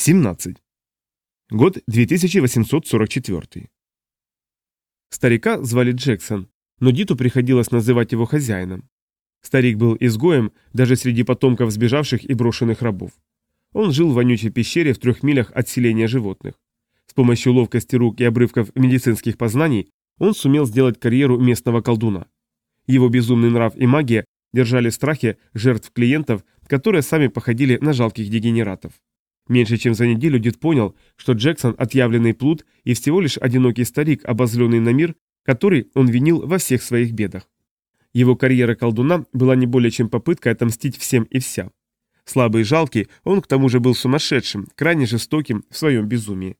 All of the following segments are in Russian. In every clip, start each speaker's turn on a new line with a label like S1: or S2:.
S1: 17. Год 2844. Старика звали Джексон, но Диту приходилось называть его хозяином. Старик был изгоем даже среди потомков сбежавших и брошенных рабов. Он жил в вонючей пещере в трех милях от селения животных. С помощью ловкости рук и обрывков медицинских познаний он сумел сделать карьеру местного колдуна. Его безумный нрав и магия держали в страхе жертв клиентов, которые сами походили на жалких дегенератов. Меньше чем за неделю Дид понял, что Джексон – отъявленный плут и всего лишь одинокий старик, обозленный на мир, который он винил во всех своих бедах. Его карьера колдуна была не более чем попытка отомстить всем и вся. Слабый и жалкий, он к тому же был сумасшедшим, крайне жестоким в своем безумии.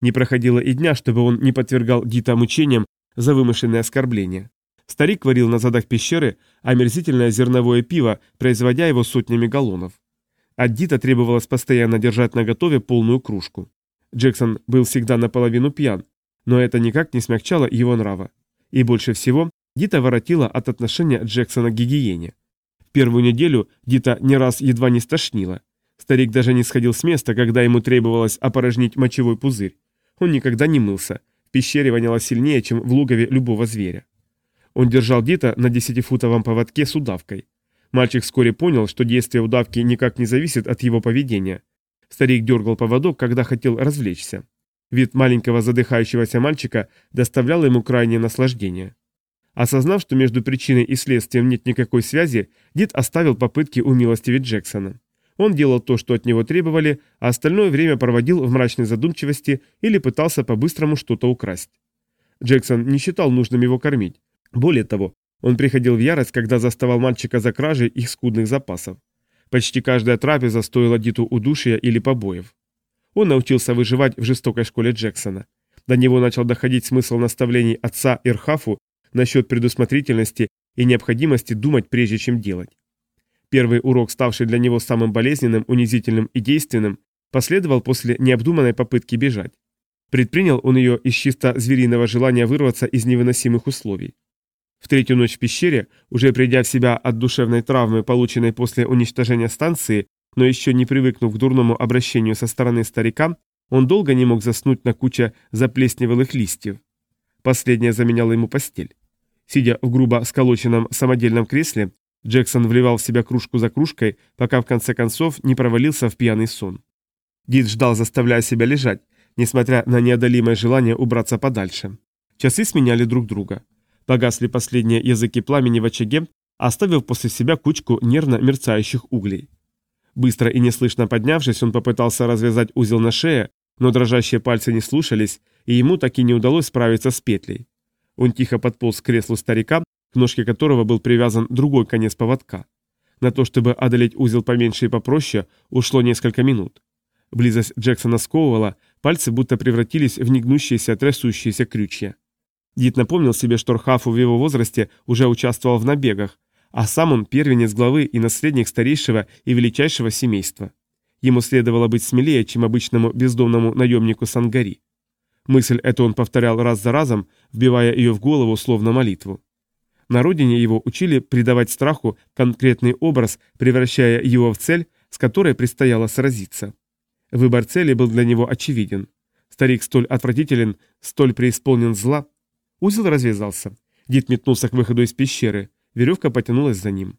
S1: Не проходило и дня, чтобы он не подвергал Дита мучениям за вымышленные оскорбления. Старик варил на задах пещеры омерзительное зерновое пиво, производя его сотнями галлонов. От Дита требовалось постоянно держать наготове полную кружку. Джексон был всегда наполовину пьян, но это никак не смягчало его нрава. И больше всего Дита воротила от отношения Джексона к гигиене. В первую неделю Дита не раз едва не стошнила. Старик даже не сходил с места, когда ему требовалось опорожнить мочевой пузырь. Он никогда не мылся. В пещере воняло сильнее, чем в лугове любого зверя. Он держал Дита на десятифутовом поводке с удавкой. Мальчик вскоре понял, что действие удавки никак не зависит от его поведения. Старик дергал поводок, когда хотел развлечься. Вид маленького задыхающегося мальчика доставлял ему крайнее наслаждение. Осознав, что между причиной и следствием нет никакой связи, дед оставил попытки умилостивить Джексона. Он делал то, что от него требовали, а остальное время проводил в мрачной задумчивости или пытался по-быстрому что-то украсть. Джексон не считал нужным его кормить. Более того, он приходил в ярость, когда заставал мальчика за кражей их скудных запасов. Почти каждая трапеза стоила Диту удушья или побоев. Он научился выживать в жестокой школе Джексона. До него начал доходить смысл наставлений отца Ирхафу насчет предусмотрительности и необходимости думать, прежде чем делать. Первый урок, ставший для него самым болезненным, унизительным и действенным, последовал после необдуманной попытки бежать. Предпринял он ее из чисто звериного желания вырваться из невыносимых условий. В третью ночь в пещере, уже придя в себя от душевной травмы, полученной после уничтожения станции, но еще не привыкнув к дурному обращению со стороны старика, он долго не мог заснуть на куче заплесневелых листьев. Последняя заменяла ему постель. Сидя в грубо сколоченном самодельном кресле, Джексон вливал в себя кружку за кружкой, пока в конце концов не провалился в пьяный сон. Дид ждал, заставляя себя лежать, несмотря на неодолимое желание убраться подальше. Часы сменяли друг друга. Погасли последние языки пламени в очаге, оставив после себя кучку нервно мерцающих углей. Быстро и неслышно поднявшись, он попытался развязать узел на шее, но дрожащие пальцы не слушались, и ему так и не удалось справиться с петлей. Он тихо подполз к креслу старика, к ножке которого был привязан другой конец поводка. На то, чтобы одолеть узел поменьше и попроще, ушло несколько минут. Близость Джексона сковывала, пальцы будто превратились в негнущиеся трясущиеся крючья. Дед напомнил себе, что Рхафу в его возрасте уже участвовал в набегах, а сам он первенец главы и наследник старейшего и величайшего семейства. Ему следовало быть смелее, чем обычному бездомному наемнику Сангари. Мысль эту он повторял раз за разом, вбивая ее в голову словно молитву. На родине его учили придавать страху конкретный образ, превращая его в цель, с которой предстояло сразиться. Выбор цели был для него очевиден. Старик столь отвратителен, столь преисполнен зла – Узел развязался. Дед метнулся к выходу из пещеры. Веревка потянулась за ним.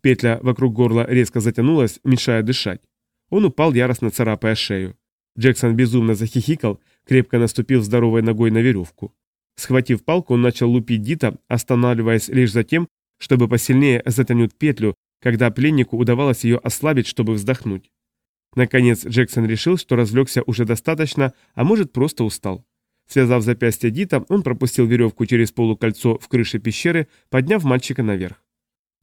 S1: Петля вокруг горла резко затянулась, мешая дышать. Он упал, яростно царапая шею. Джексон безумно захихикал, крепко наступил здоровой ногой на веревку. Схватив палку, он начал лупить Дита, останавливаясь лишь за тем, чтобы посильнее затянуть петлю, когда пленнику удавалось ее ослабить, чтобы вздохнуть. Наконец Джексон решил, что развлекся уже достаточно, а может просто устал. Связав запястье Дита, он пропустил веревку через полукольцо в крыше пещеры, подняв мальчика наверх.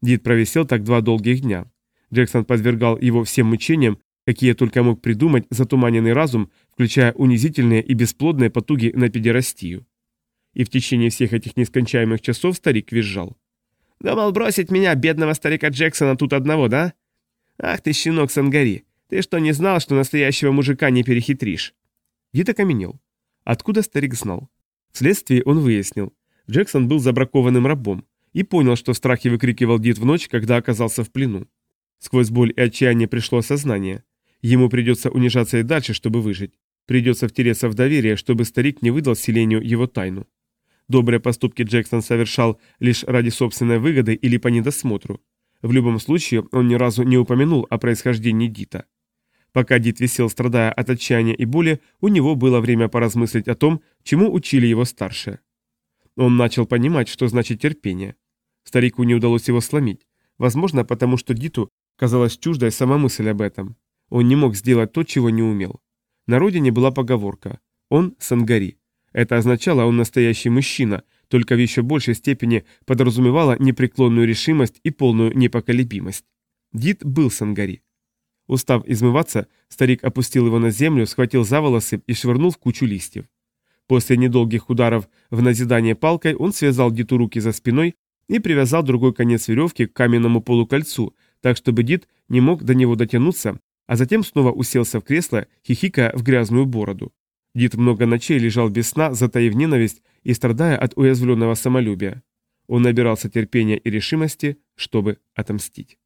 S1: Дит провисел так два долгих дня. Джексон подвергал его всем мучениям, какие только мог придумать затуманенный разум, включая унизительные и бесплодные потуги на педерастию. И в течение всех этих нескончаемых часов старик визжал. «Думал бросить меня, бедного старика Джексона, тут одного, да? Ах ты, щенок Сангари, ты что, не знал, что настоящего мужика не перехитришь?» Дит окаменел. Откуда старик знал? Вследствие он выяснил. Джексон был забракованным рабом и понял, что в страхе выкрикивал Дит в ночь, когда оказался в плену. Сквозь боль и отчаяние пришло осознание. Ему придется унижаться и дальше, чтобы выжить. Придется втереться в доверие, чтобы старик не выдал селению его тайну. Добрые поступки Джексон совершал лишь ради собственной выгоды или по недосмотру. В любом случае, он ни разу не упомянул о происхождении Дита. Пока Дит висел, страдая от отчаяния и боли, у него было время поразмыслить о том, чему учили его старшие. Он начал понимать, что значит терпение. Старику не удалось его сломить, возможно, потому что Диту казалась чуждой сама мысль об этом. Он не мог сделать то, чего не умел. На родине была поговорка «он сангари». Это означало «он настоящий мужчина», только в еще большей степени подразумевало непреклонную решимость и полную непоколебимость. Дит был сангари. Устав измываться, старик опустил его на землю, схватил за волосы и швырнул в кучу листьев. После недолгих ударов в назидание палкой он связал Диту руки за спиной и привязал другой конец веревки к каменному полукольцу, так чтобы Дит не мог до него дотянуться, а затем снова уселся в кресло, хихикая в грязную бороду. Дит много ночей лежал без сна, затаив ненависть и страдая от уязвленного самолюбия. Он набирался терпения и решимости, чтобы отомстить.